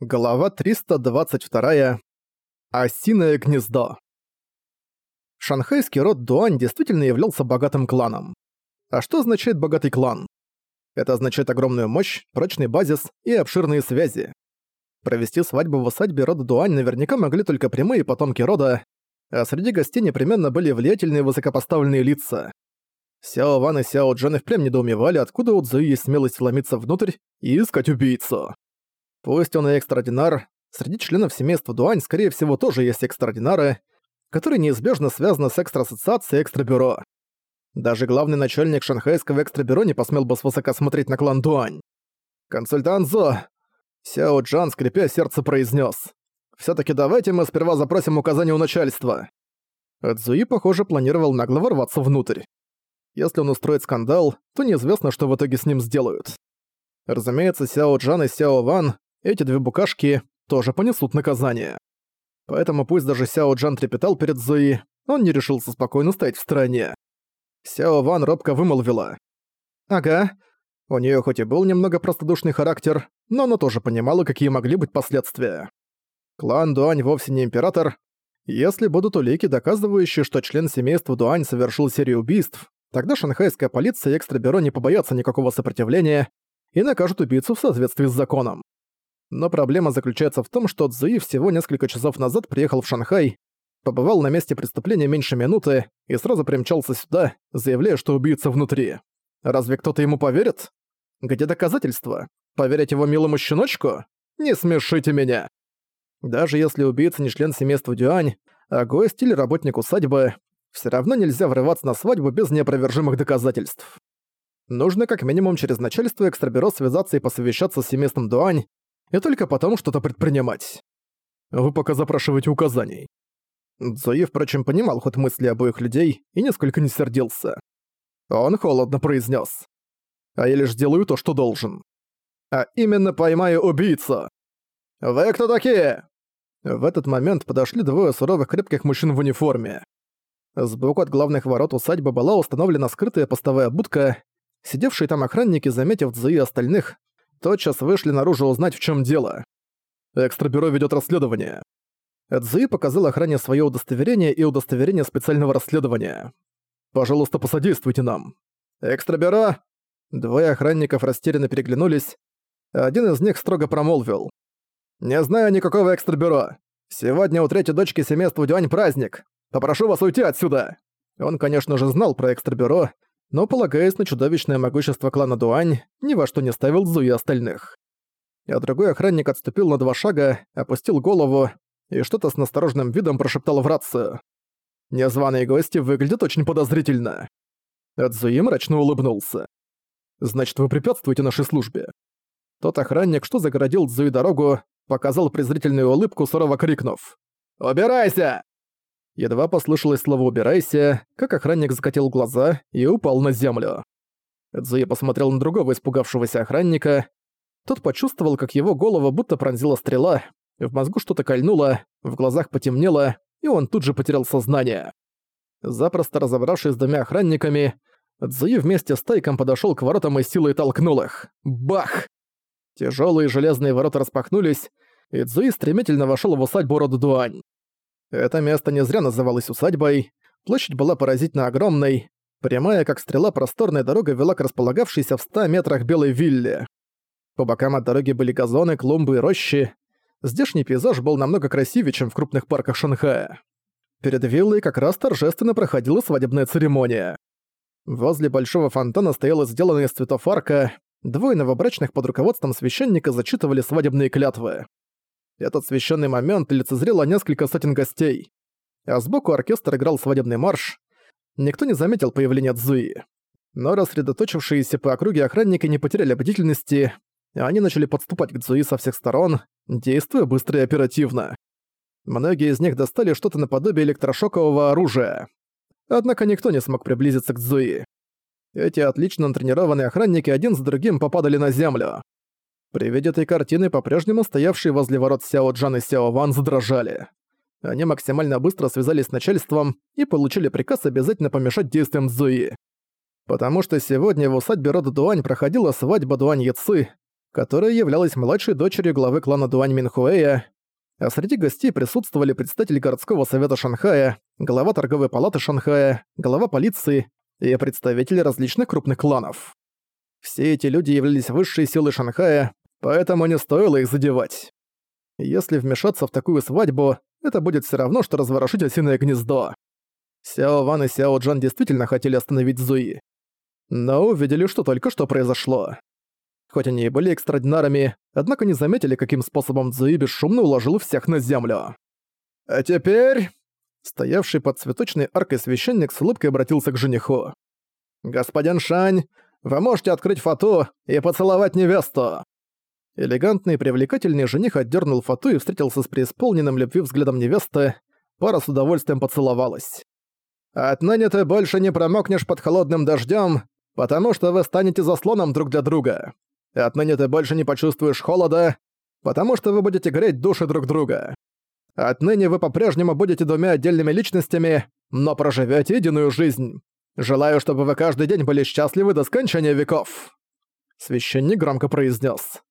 Глава 322. Осиное гнездо. Шанхайский род Дуань действительно являлся богатым кланом. А что означает богатый клан? Это означает огромную мощь, прочный базис и обширные связи. Провести свадьбу в усадьбе рода Дуань наверняка могли только прямые потомки рода, а среди гостей непременно были влиятельные высокопоставленные лица. Сяо Ван и Сяо Джен и впрямь недоумевали, откуда у Цзуи есть смелость вломиться внутрь и искать убийцу. Пусть он и экстраординар, среди членов семейства Дуань, скорее всего, тоже есть экстраординары, которые неизбежно связаны с экстра-ассоциацией экстрабюро. Даже главный начальник шанхайского экстрабюро не посмел бы свысока смотреть на клан Дуань. «Консультант Зо!» Сяо Джан, скрипя сердце, произнес. «Всё-таки давайте мы сперва запросим указания у начальства». Цзуи, похоже, планировал нагло ворваться внутрь. Если он устроит скандал, то неизвестно, что в итоге с ним сделают. Разумеется, Сяо Джан и Сяо Ван эти две букашки тоже понесут наказание. Поэтому пусть даже Сяо Джан трепетал перед Зои, он не решился спокойно стоять в стороне. Сяо Ван робко вымолвила. «Ага». У нее хоть и был немного простодушный характер, но она тоже понимала, какие могли быть последствия. Клан Дуань вовсе не император. Если будут улики, доказывающие, что член семейства Дуань совершил серию убийств, тогда шанхайская полиция и экстрабюро не побоятся никакого сопротивления и накажут убийцу в соответствии с законом. Но проблема заключается в том, что Цзуи всего несколько часов назад приехал в Шанхай, побывал на месте преступления меньше минуты и сразу примчался сюда, заявляя, что убийца внутри. Разве кто-то ему поверит? Где доказательства? Поверить его милому щеночку? Не смешите меня! Даже если убийца не член семейства Дюань, а гость или работник усадьбы, все равно нельзя врываться на свадьбу без неопровержимых доказательств. Нужно как минимум через начальство экстрабюро связаться и посовещаться с семейством Дуань, и только потом что-то предпринимать. Вы пока запрашиваете указаний. Цзуи, впрочем, понимал ход мысли обоих людей и несколько не сердился. Он холодно произнес: «А я лишь делаю то, что должен. А именно поймаю убийцу. Вы кто такие?» В этот момент подошли двое суровых крепких мужчин в униформе. Сбоку от главных ворот усадьбы была установлена скрытая постовая будка. Сидевшие там охранники, заметив Цзуи остальных, тотчас вышли наружу узнать, в чем дело. Экстрабюро ведет расследование. Эдзуи показал охране свое удостоверение и удостоверение специального расследования. «Пожалуйста, посодействуйте нам». «Экстрабюро?» Двое охранников растерянно переглянулись. Один из них строго промолвил. «Не знаю никакого экстрабюро. Сегодня у третьей дочки семейства Дюань праздник. Попрошу вас уйти отсюда». Он, конечно же, знал про экстрабюро, но, полагаясь на чудовищное могущество клана Дуань, ни во что не ставил Зуи остальных. А другой охранник отступил на два шага, опустил голову и что-то с настороженным видом прошептал в рацию. «Незваные гости выглядят очень подозрительно». Эдзуи мрачно улыбнулся. «Значит, вы препятствуете нашей службе?» Тот охранник, что загородил Цзуи дорогу, показал презрительную улыбку, сурово крикнув. «Убирайся!» Едва послышалось слово «убирайся», как охранник закатил глаза и упал на землю. Цзуи посмотрел на другого испугавшегося охранника. Тот почувствовал, как его голову будто пронзила стрела, в мозгу что-то кольнуло, в глазах потемнело, и он тут же потерял сознание. Запросто разобравшись с двумя охранниками, Цзуи вместе с Тайком подошёл к воротам и силой толкнул их. Бах! Тяжёлые железные ворота распахнулись, и Цзуи стремительно вошёл в усадьбу рода Дуань. Это место не зря называлось усадьбой. Площадь была поразительно огромной. Прямая, как стрела, просторная дорога вела к располагавшейся в 100 метрах белой вилле. По бокам от дороги были газоны, клумбы и рощи. Здешний пейзаж был намного красивее, чем в крупных парках Шанхая. Перед виллой как раз торжественно проходила свадебная церемония. Возле большого фонтана стояла сделанная из цветов арка. Двое новобрачных под руководством священника зачитывали свадебные клятвы. Этот священный момент лицезрело несколько сотен гостей. А сбоку оркестр играл свадебный марш. Никто не заметил появления Цзуи. Но рассредоточившиеся по округе охранники не потеряли бдительности, они начали подступать к Цзуи со всех сторон, действуя быстро и оперативно. Многие из них достали что-то наподобие электрошокового оружия. Однако никто не смог приблизиться к Цзуи. Эти отлично натренированные охранники один за другим попадали на землю. При виде этой картины по-прежнему стоявшие возле ворот Сяо Джан и Сяо Ван задрожали. Они максимально быстро связались с начальством и получили приказ обязательно помешать действиям Цзуи. Потому что сегодня в усадьбе рода Дуань проходила свадьба Дуань Яцы. которая являлась младшей дочерью главы клана Дуань Минхуэя, а среди гостей присутствовали представитель городского совета Шанхая, глава торговой палаты Шанхая, глава полиции и представители различных крупных кланов. Все эти люди являлись высшей силой Шанхая, поэтому не стоило их задевать. Если вмешаться в такую свадьбу, это будет все равно, что разворошить осиное гнездо. Сяо Ван и Сяо Джан действительно хотели остановить Зуи. Но увидели, что только что произошло. Хоть они и были экстрадинарами, однако не заметили, каким способом Цзуи бесшумно уложил всех на землю. «А теперь...» Стоявший под цветочной аркой священник с улыбкой обратился к жениху. «Господин Шань, вы можете открыть фату и поцеловать невесту!» Элегантный и привлекательный жених отдернул фату и встретился с преисполненным любви взглядом невесты. Пара с удовольствием поцеловалась. «Отныне ты больше не промокнешь под холодным дождем, потому что вы станете заслоном друг для друга. Отныне ты больше не почувствуешь холода, потому что вы будете греть души друг друга. Отныне вы по-прежнему будете двумя отдельными личностями, но проживете единую жизнь. Желаю, чтобы вы каждый день были счастливы до скончания веков». Священник громко произнес.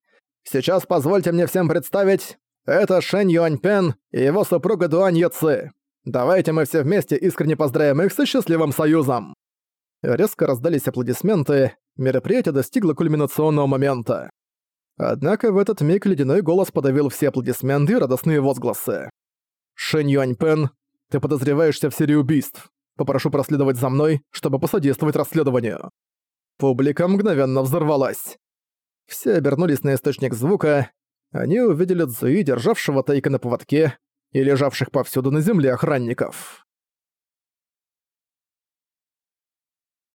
«Сейчас позвольте мне всем представить, это Шэнь Юаньпен и его супруга Дуань Йоци. Давайте мы все вместе искренне поздравим их со счастливым союзом!» Резко раздались аплодисменты, мероприятие достигло кульминационного момента. Однако в этот миг ледяной голос подавил все аплодисменты и радостные возгласы. «Шэнь Юаньпен, ты подозреваешься в серии убийств. Попрошу проследовать за мной, чтобы посодействовать расследованию». Публика мгновенно взорвалась. Все обернулись на источник звука. Они увидели Цзуи, державшего тайка на поводке, и лежавших повсюду на земле охранников.